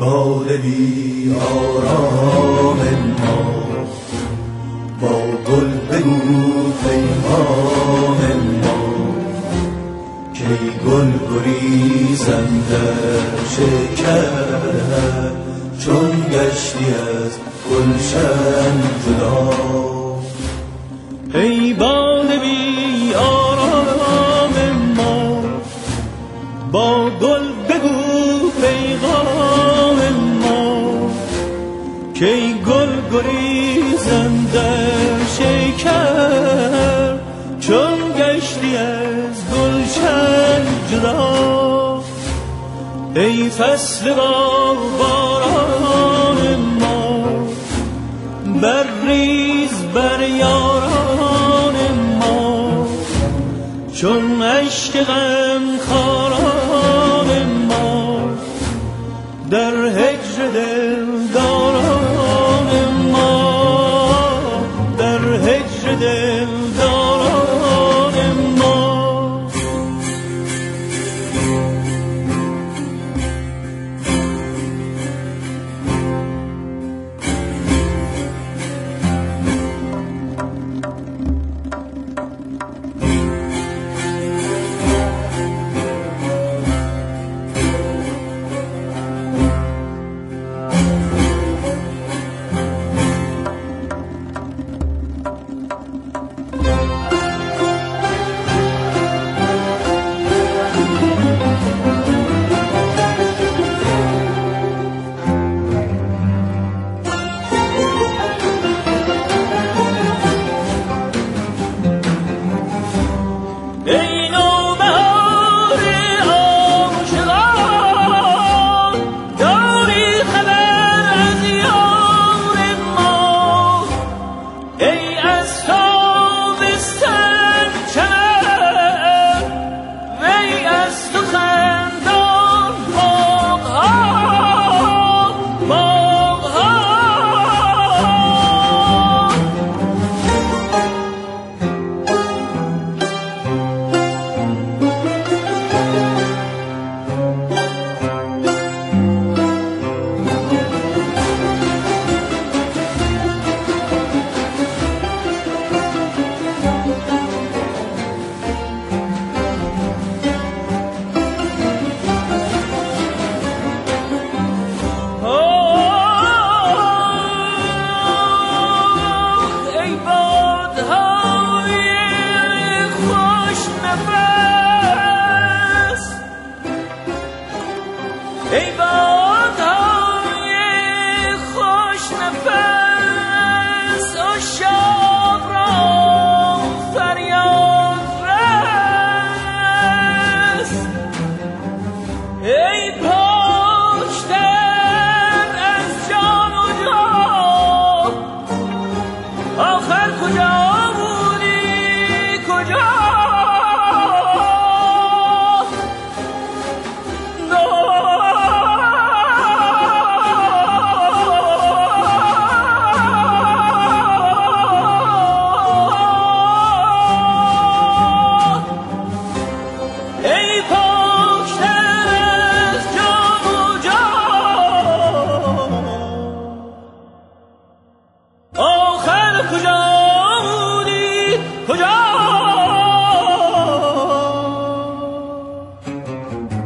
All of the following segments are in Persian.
باد بی آرام ما. با گل بگو پیغام ما. که گل گریزنده شکر چون گشتی از گلشن جدا. ای باد بی آرام کی گل گریزم در شکر چون گشتی از گلشن جدا. ای فصل با باران ما بریز بر یاران ما. چون عشق غم خاران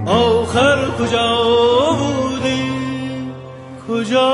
آخر کجا بودی؟ کجا